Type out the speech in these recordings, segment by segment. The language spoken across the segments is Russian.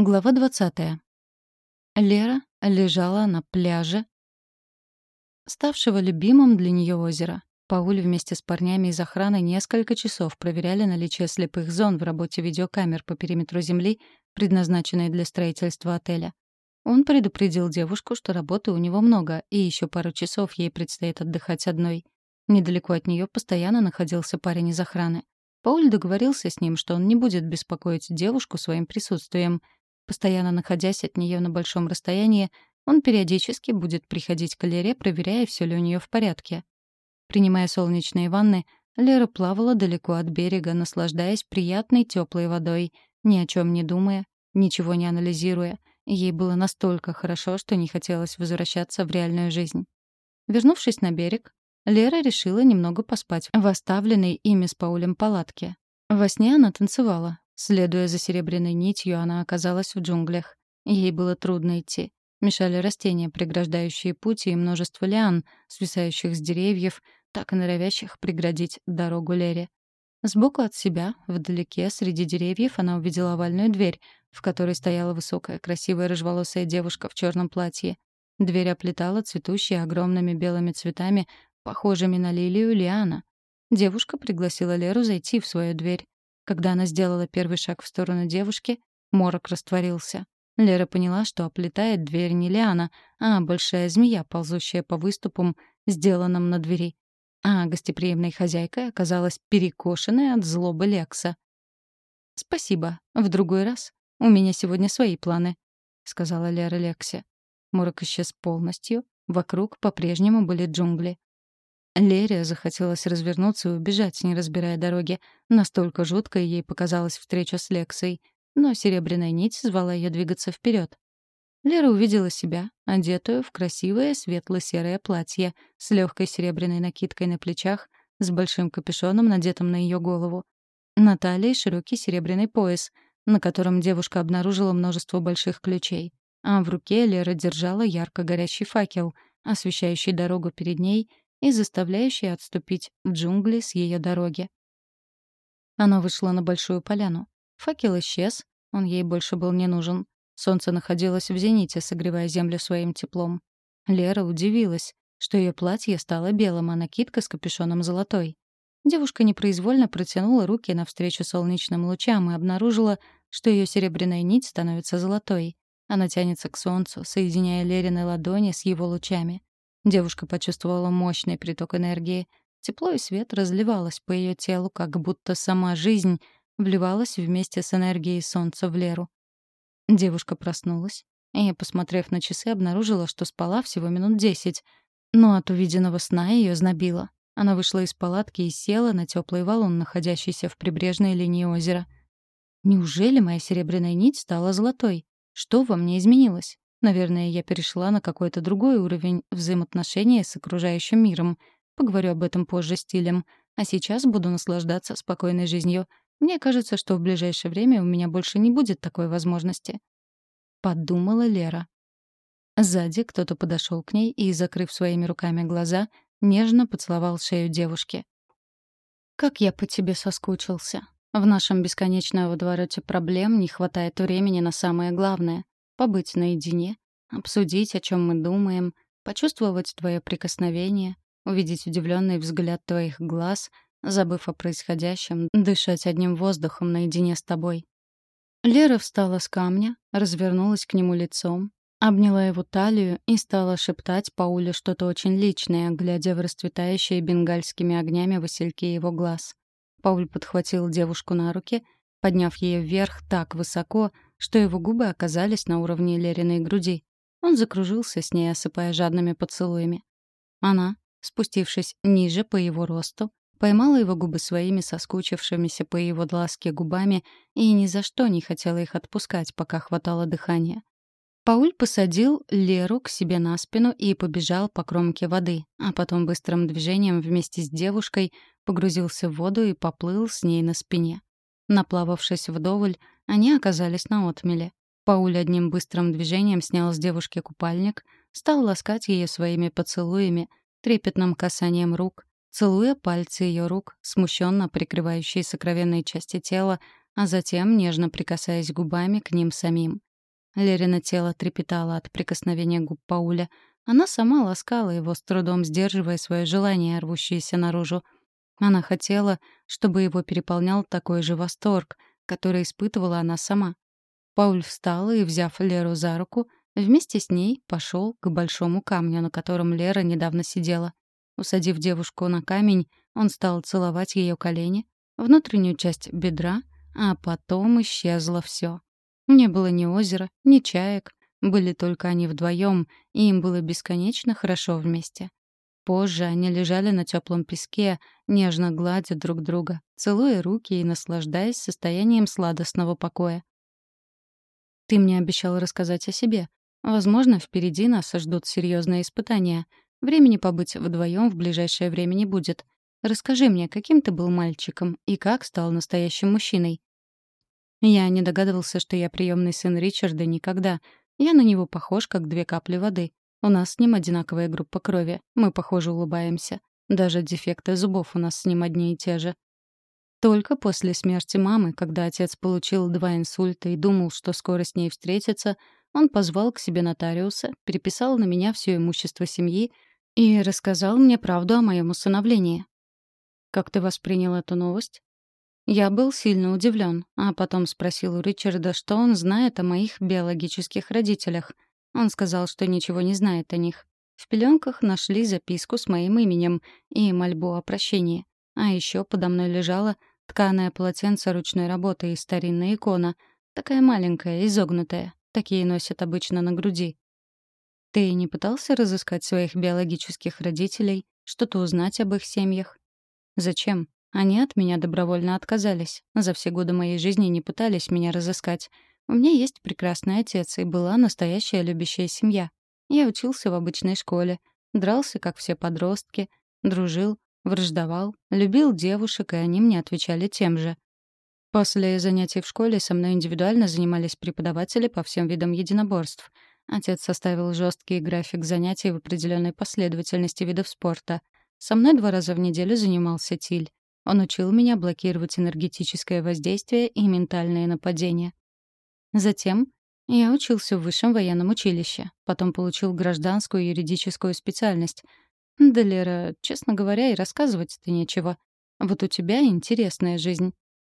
Глава 20. Лера лежала на пляже, ставшего любимым для нее озера. Пауль вместе с парнями из охраны несколько часов проверяли наличие слепых зон в работе видеокамер по периметру Земли, предназначенной для строительства отеля. Он предупредил девушку, что работы у него много, и еще пару часов ей предстоит отдыхать одной. Недалеко от нее постоянно находился парень из охраны. Пауль договорился с ним, что он не будет беспокоить девушку своим присутствием — Постоянно находясь от нее на большом расстоянии, он периодически будет приходить к Лере, проверяя, все ли у нее в порядке. Принимая солнечные ванны, Лера плавала далеко от берега, наслаждаясь приятной теплой водой, ни о чем не думая, ничего не анализируя. Ей было настолько хорошо, что не хотелось возвращаться в реальную жизнь. Вернувшись на берег, Лера решила немного поспать в оставленной ими с Паулем палатке. Во сне она танцевала, Следуя за серебряной нитью, она оказалась в джунглях. Ей было трудно идти. Мешали растения, преграждающие путь, и множество лиан, свисающих с деревьев, так и норовящих преградить дорогу Лере. Сбоку от себя, вдалеке, среди деревьев, она увидела овальную дверь, в которой стояла высокая, красивая рыжеволосая девушка в черном платье. Дверь оплетала цветущие огромными белыми цветами, похожими на лилию лиана. Девушка пригласила Леру зайти в свою дверь. Когда она сделала первый шаг в сторону девушки, морок растворился. Лера поняла, что оплетает дверь не Лиана, а большая змея, ползущая по выступам, сделанным на двери. А гостеприимной хозяйкой оказалась перекошенная от злобы Лекса. «Спасибо. В другой раз. У меня сегодня свои планы», — сказала Лера Лексе. Морок исчез полностью. Вокруг по-прежнему были джунгли. Лере захотелось развернуться и убежать, не разбирая дороги. Настолько жуткой ей показалась встреча с Лексой. Но серебряная нить звала ее двигаться вперед. Лера увидела себя, одетую в красивое светло-серое платье с легкой серебряной накидкой на плечах, с большим капюшоном, надетым на ее голову. На талии широкий серебряный пояс, на котором девушка обнаружила множество больших ключей. А в руке Лера держала ярко горящий факел, освещающий дорогу перед ней и заставляющий отступить джунгли с ее дороги. Она вышла на большую поляну. Факел исчез, он ей больше был не нужен. Солнце находилось в зените, согревая землю своим теплом. Лера удивилась, что ее платье стало белым, а накидка с капюшоном золотой. Девушка непроизвольно протянула руки навстречу солнечным лучам и обнаружила, что ее серебряная нить становится золотой. Она тянется к солнцу, соединяя Лерины ладони с его лучами. Девушка почувствовала мощный приток энергии. Тепло и свет разливалось по ее телу, как будто сама жизнь вливалась вместе с энергией солнца в Леру. Девушка проснулась и, посмотрев на часы, обнаружила, что спала всего минут десять. Но от увиденного сна ее знобило. Она вышла из палатки и села на теплый валун, находящийся в прибрежной линии озера. Неужели моя серебряная нить стала золотой? Что во мне изменилось? Наверное, я перешла на какой-то другой уровень взаимоотношения с окружающим миром. Поговорю об этом позже стилем. А сейчас буду наслаждаться спокойной жизнью. Мне кажется, что в ближайшее время у меня больше не будет такой возможности. Подумала Лера. Сзади кто-то подошел к ней и, закрыв своими руками глаза, нежно поцеловал шею девушки. «Как я по тебе соскучился. В нашем бесконечном водовороте проблем не хватает времени на самое главное побыть наедине, обсудить, о чем мы думаем, почувствовать твое прикосновение, увидеть удивленный взгляд твоих глаз, забыв о происходящем, дышать одним воздухом наедине с тобой. Лера встала с камня, развернулась к нему лицом, обняла его талию и стала шептать Пауле что-то очень личное, глядя в расцветающие бенгальскими огнями васильки его глаз. Пауль подхватил девушку на руки, подняв ее вверх так высоко, что его губы оказались на уровне Лериной груди. Он закружился с ней, осыпая жадными поцелуями. Она, спустившись ниже по его росту, поймала его губы своими соскучившимися по его ласке губами и ни за что не хотела их отпускать, пока хватало дыхания. Пауль посадил Леру к себе на спину и побежал по кромке воды, а потом быстрым движением вместе с девушкой погрузился в воду и поплыл с ней на спине. Наплававшись вдоволь, они оказались на отмеле. Пауль одним быстрым движением снял с девушки купальник, стал ласкать ее своими поцелуями, трепетным касанием рук, целуя пальцы ее рук, смущенно прикрывающие сокровенные части тела, а затем нежно прикасаясь губами к ним самим. Лерина тело трепетало от прикосновения губ Пауля. Она сама ласкала его, с трудом сдерживая свое желание, рвущееся наружу. Она хотела, чтобы его переполнял такой же восторг, который испытывала она сама. Пауль встал и, взяв Леру за руку, вместе с ней пошел к большому камню, на котором Лера недавно сидела. Усадив девушку на камень, он стал целовать ее колени, внутреннюю часть бедра, а потом исчезло все. Не было ни озера, ни чаек, были только они вдвоем, и им было бесконечно хорошо вместе. Позже они лежали на теплом песке, нежно гладя друг друга, целуя руки и наслаждаясь состоянием сладостного покоя. «Ты мне обещал рассказать о себе. Возможно, впереди нас ждут серьезные испытания. Времени побыть вдвоем в ближайшее время не будет. Расскажи мне, каким ты был мальчиком и как стал настоящим мужчиной?» Я не догадывался, что я приемный сын Ричарда никогда. Я на него похож, как две капли воды. У нас с ним одинаковая группа крови. Мы, похоже, улыбаемся. Даже дефекты зубов у нас с ним одни и те же. Только после смерти мамы, когда отец получил два инсульта и думал, что скоро с ней встретится, он позвал к себе нотариуса, переписал на меня все имущество семьи и рассказал мне правду о моем усыновлении. «Как ты воспринял эту новость?» Я был сильно удивлен, а потом спросил у Ричарда, что он знает о моих биологических родителях — он сказал, что ничего не знает о них. В пеленках нашли записку с моим именем и мольбу о прощении. А еще подо мной лежало тканое полотенце ручной работы и старинная икона. Такая маленькая, изогнутая. Такие носят обычно на груди. Ты не пытался разыскать своих биологических родителей, что-то узнать об их семьях? Зачем? Они от меня добровольно отказались. За все годы моей жизни не пытались меня разыскать. У меня есть прекрасный отец, и была настоящая любящая семья. Я учился в обычной школе, дрался, как все подростки, дружил, враждовал, любил девушек, и они мне отвечали тем же. После занятий в школе со мной индивидуально занимались преподаватели по всем видам единоборств. Отец составил жесткий график занятий в определенной последовательности видов спорта. Со мной два раза в неделю занимался Тиль. Он учил меня блокировать энергетическое воздействие и ментальные нападения. Затем я учился в высшем военном училище, потом получил гражданскую юридическую специальность. Да, Лера, честно говоря, и рассказывать-то нечего. Вот у тебя интересная жизнь.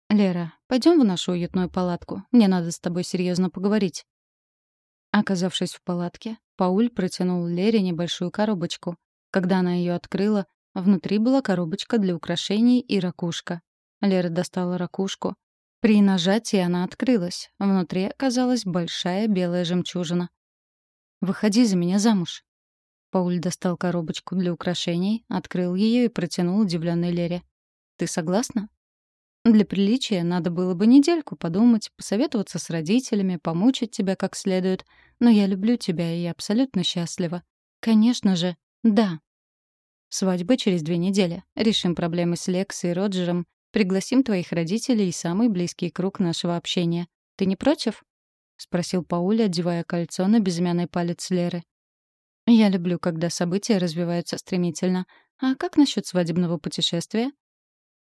Лера, пойдем в нашу уютную палатку. Мне надо с тобой серьезно поговорить. Оказавшись в палатке, Пауль протянул Лере небольшую коробочку. Когда она ее открыла, внутри была коробочка для украшений и ракушка. Лера достала ракушку, при нажатии она открылась. Внутри оказалась большая белая жемчужина. «Выходи за меня замуж». Пауль достал коробочку для украшений, открыл ее и протянул удивленной Лере. «Ты согласна?» «Для приличия надо было бы недельку подумать, посоветоваться с родителями, помучить тебя как следует. Но я люблю тебя, и я абсолютно счастлива. Конечно же, да». Свадьба через две недели. Решим проблемы с Лекс и Роджером. Пригласим твоих родителей и самый близкий круг нашего общения. Ты не против?» — спросил Пауля, одевая кольцо на безымянный палец Леры. «Я люблю, когда события развиваются стремительно. А как насчет свадебного путешествия?»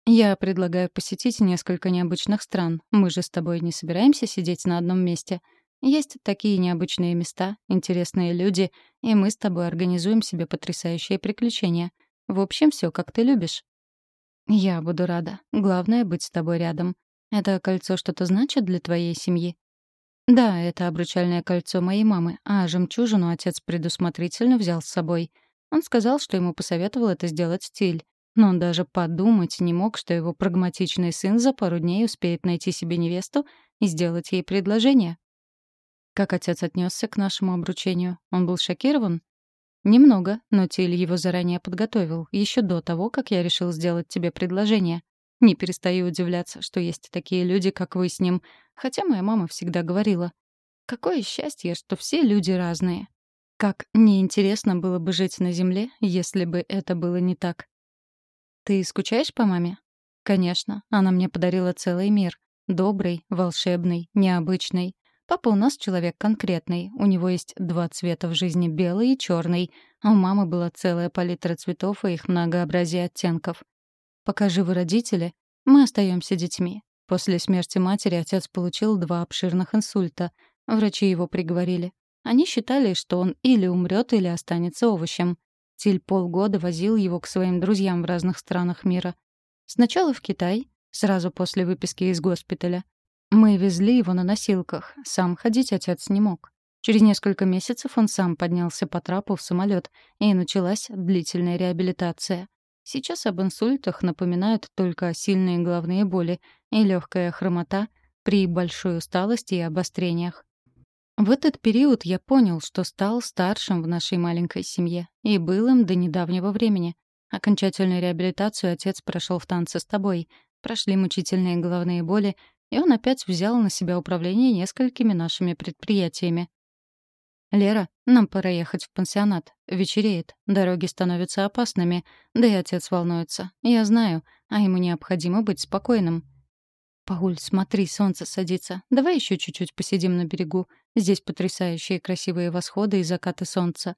«Я предлагаю посетить несколько необычных стран. Мы же с тобой не собираемся сидеть на одном месте. Есть такие необычные места, интересные люди, и мы с тобой организуем себе потрясающие приключения. В общем, все, как ты любишь». «Я буду рада. Главное — быть с тобой рядом. Это кольцо что-то значит для твоей семьи?» «Да, это обручальное кольцо моей мамы, а жемчужину отец предусмотрительно взял с собой. Он сказал, что ему посоветовал это сделать стиль. Но он даже подумать не мог, что его прагматичный сын за пару дней успеет найти себе невесту и сделать ей предложение. Как отец отнесся к нашему обручению? Он был шокирован? «Немного, но Тиль его заранее подготовил, еще до того, как я решил сделать тебе предложение. Не перестаю удивляться, что есть такие люди, как вы с ним, хотя моя мама всегда говорила. Какое счастье, что все люди разные. Как неинтересно было бы жить на Земле, если бы это было не так. Ты скучаешь по маме? Конечно, она мне подарила целый мир. Добрый, волшебный, необычный. Папа у нас человек конкретный. У него есть два цвета в жизни — белый и черный. А у мамы была целая палитра цветов и их многообразие оттенков. Пока живы родители, мы остаемся детьми. После смерти матери отец получил два обширных инсульта. Врачи его приговорили. Они считали, что он или умрет, или останется овощем. Тиль полгода возил его к своим друзьям в разных странах мира. Сначала в Китай, сразу после выписки из госпиталя. Мы везли его на носилках, сам ходить отец не мог. Через несколько месяцев он сам поднялся по трапу в самолет, и началась длительная реабилитация. Сейчас об инсультах напоминают только сильные головные боли и легкая хромота при большой усталости и обострениях. В этот период я понял, что стал старшим в нашей маленькой семье и был им до недавнего времени. Окончательную реабилитацию отец прошел в танце с тобой. Прошли мучительные головные боли, и он опять взял на себя управление несколькими нашими предприятиями. «Лера, нам пора ехать в пансионат. Вечереет. Дороги становятся опасными. Да и отец волнуется. Я знаю, а ему необходимо быть спокойным. «Пауль, смотри, солнце садится. Давай еще чуть-чуть посидим на берегу. Здесь потрясающие красивые восходы и закаты солнца».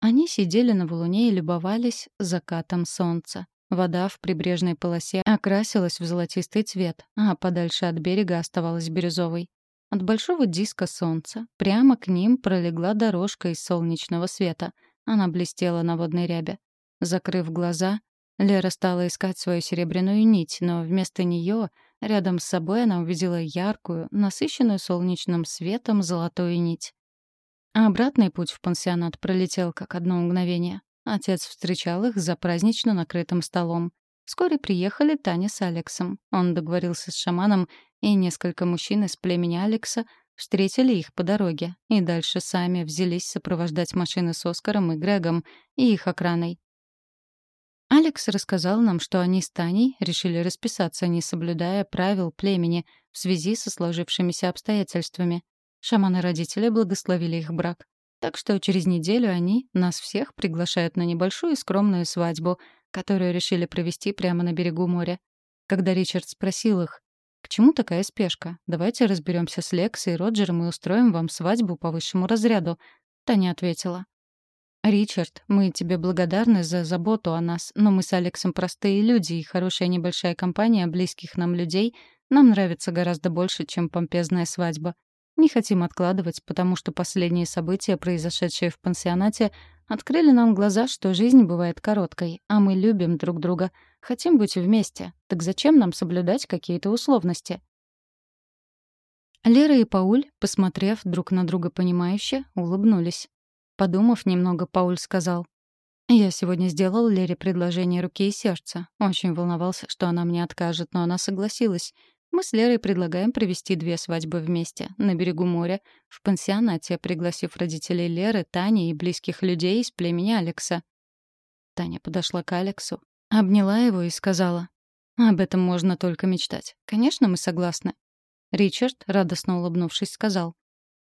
Они сидели на валуне и любовались закатом солнца. Вода в прибрежной полосе окрасилась в золотистый цвет, а подальше от берега оставалась бирюзовой. От большого диска солнца прямо к ним пролегла дорожка из солнечного света. Она блестела на водной рябе. Закрыв глаза, Лера стала искать свою серебряную нить, но вместо нее рядом с собой она увидела яркую, насыщенную солнечным светом золотую нить. А обратный путь в пансионат пролетел как одно мгновение. Отец встречал их за празднично накрытым столом. Вскоре приехали Таня с Алексом. Он договорился с шаманом, и несколько мужчин из племени Алекса встретили их по дороге, и дальше сами взялись сопровождать машины с Оскаром и Грегом и их охраной. Алекс рассказал нам, что они с Таней решили расписаться, не соблюдая правил племени в связи со сложившимися обстоятельствами. Шаманы-родители благословили их брак. Так что через неделю они нас всех приглашают на небольшую скромную свадьбу, которую решили провести прямо на берегу моря. Когда Ричард спросил их, «К чему такая спешка? Давайте разберемся с Лекс и Роджером и устроим вам свадьбу по высшему разряду», Таня ответила. «Ричард, мы тебе благодарны за заботу о нас, но мы с Алексом простые люди, и хорошая небольшая компания близких нам людей нам нравится гораздо больше, чем помпезная свадьба. Не хотим откладывать, потому что последние события, произошедшие в пансионате, открыли нам глаза, что жизнь бывает короткой, а мы любим друг друга, хотим быть вместе. Так зачем нам соблюдать какие-то условности?» Лера и Пауль, посмотрев друг на друга понимающе, улыбнулись. Подумав немного, Пауль сказал. «Я сегодня сделал Лере предложение руки и сердца. Очень волновался, что она мне откажет, но она согласилась. Мы с Лерой предлагаем провести две свадьбы вместе, на берегу моря, в пансионате, пригласив родителей Леры, Тани и близких людей из племени Алекса». Таня подошла к Алексу, обняла его и сказала. «Об этом можно только мечтать. Конечно, мы согласны». Ричард, радостно улыбнувшись, сказал.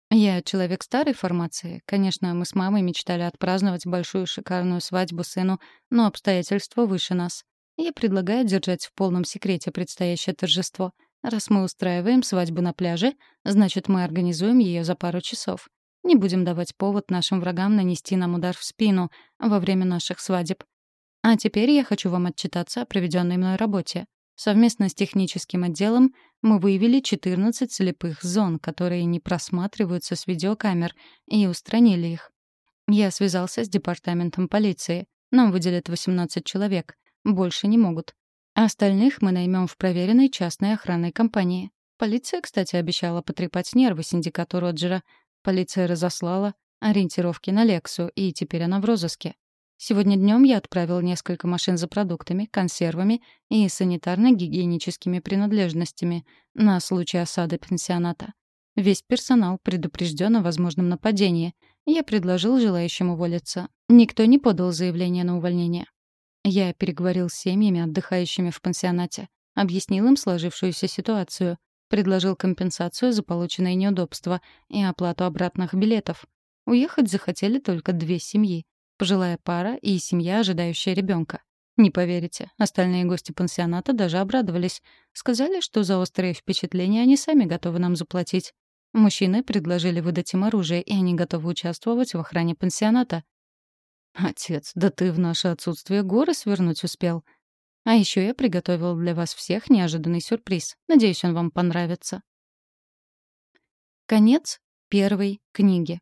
Я человек старой формации. Конечно, мы с мамой мечтали отпраздновать большую шикарную свадьбу сыну, но обстоятельства выше нас. Я предлагаю держать в полном секрете предстоящее торжество. Раз мы устраиваем свадьбу на пляже, значит, мы организуем ее за пару часов. Не будем давать повод нашим врагам нанести нам удар в спину во время наших свадеб. А теперь я хочу вам отчитаться о проведенной мной работе. Совместно с техническим отделом мы выявили 14 слепых зон, которые не просматриваются с видеокамер, и устранили их. Я связался с департаментом полиции. Нам выделят 18 человек. Больше не могут. А остальных мы наймем в проверенной частной охранной компании. Полиция, кстати, обещала потрепать нервы синдикату Роджера. Полиция разослала ориентировки на Лексу, и теперь она в розыске. Сегодня днем я отправил несколько машин за продуктами, консервами и санитарно-гигиеническими принадлежностями на случай осады пансионата. Весь персонал предупрежден о возможном нападении. Я предложил желающим уволиться. Никто не подал заявление на увольнение. Я переговорил с семьями, отдыхающими в пансионате, объяснил им сложившуюся ситуацию, предложил компенсацию за полученные неудобства и оплату обратных билетов. Уехать захотели только две семьи пожилая пара и семья, ожидающая ребенка. Не поверите, остальные гости пансионата даже обрадовались. Сказали, что за острые впечатления они сами готовы нам заплатить. Мужчины предложили выдать им оружие, и они готовы участвовать в охране пансионата. «Отец, да ты в наше отсутствие горы свернуть успел. А еще я приготовил для вас всех неожиданный сюрприз. Надеюсь, он вам понравится». Конец первой книги.